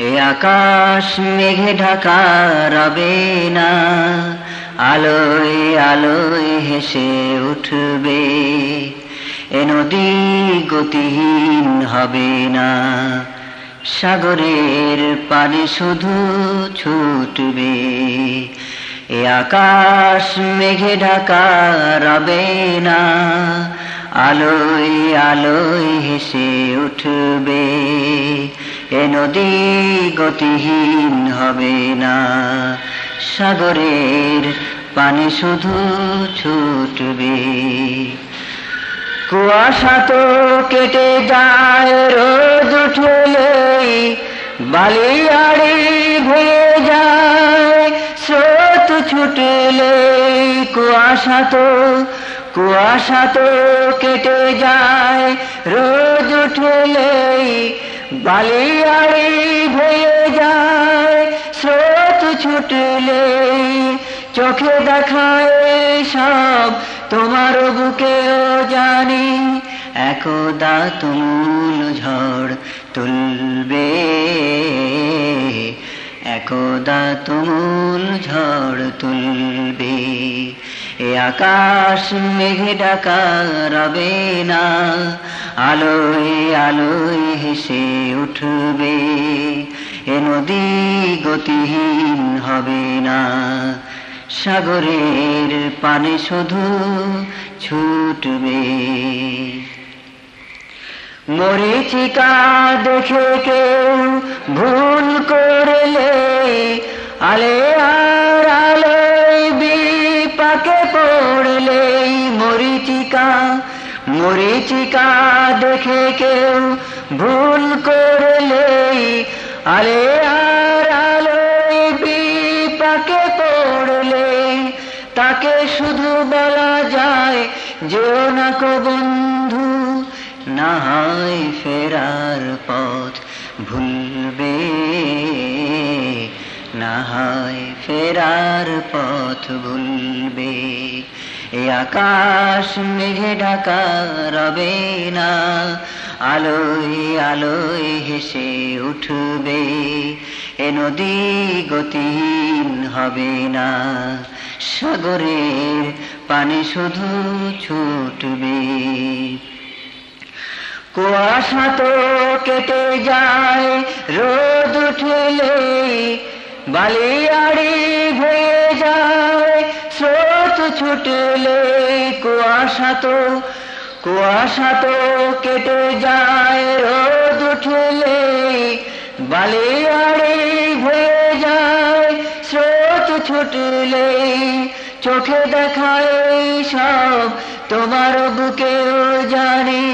এ আকাশ মেঘে ঢাকা রবে না, আলোয় আলোয় হেসে উঠবে, এ নদী গতিহীন হবে না, সাগরের পানি শুধু ছুটবে, এ আকাশ মেঘে ঢাকা রবে না, আলোয় আলোয় হেসে উঠবে। নদী গতিহীন হবে না। সাগরের পানি শুধু ছুটবে। কুয়াশা তো কেটে যায়, রোদ উঠলে বালিয়াড়ি ভেঙে যায়। স্রোত ছুটলে কুয়াশা তো কুয়াশা তো কেটে যায় রোজ উঠলে বালিয়াড়ি ভেঙে যায়, স্রোত ছুটলে চোখে দেখায় সব, তোমার বুকেও জানি একদা তুমুল ঝড় তুলবে। একদা তুমুল ঝড় তুলবে। এ আকাশ মেঘে ডাকা রবে না, আলোয় আলোয় হেসে উঠবে। এ নদী গতিহীন হবে না, সাগরের পানে শুধু ছুটবে। মরিচিকা দেখে কেউ ভুল করলে, আলে আর পড়লে মরিচিকা মরিচিকা দেখে কেউ ভুল করলে আলে আর আলোয় বিপাকে পড়লে তাকে শুধু বলা যায়, যেও না কো বন্ধু না হয় ফেরার পথ ভুলবে না হয় ফেরার পথ ভুলবে। এ আকাশ মেঘে ঢাকা রবে না, আলোয় আলোয় হেসে উঠবে, এ নদী গতিহীন হবে না, সাগরের পানি শুধু ছুটবে। কুয়াশা তো কেটে যায়, রোদ উঠলে বালিয়াড়ি ভেঙে যায় ছুটলে কুয়াশা তো কুয়াশা তো কেটে যায়, রোদ উঠলে বালিয়াড়ি ভেঙে যায়। স্রোত ছুটলে চোখে দেখায় সব, তোমার বুকেও জানি,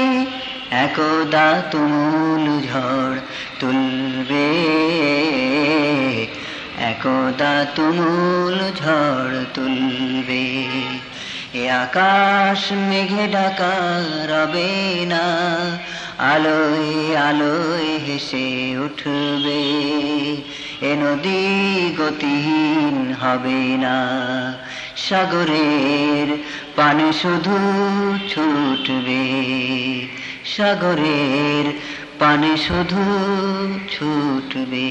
একদা তুমুল ঝড় তুলবে। একদা তুমুল ঝড় তুলবে। এ আকাশ মেঘে ঢাকা রবে না, আলোয় আলোয় হেসে উঠবে। এ নদী গতিহীন হবে না, সাগরের পানে শুধু ছুটবে। সাগরের পানে শুধু ছুটবে।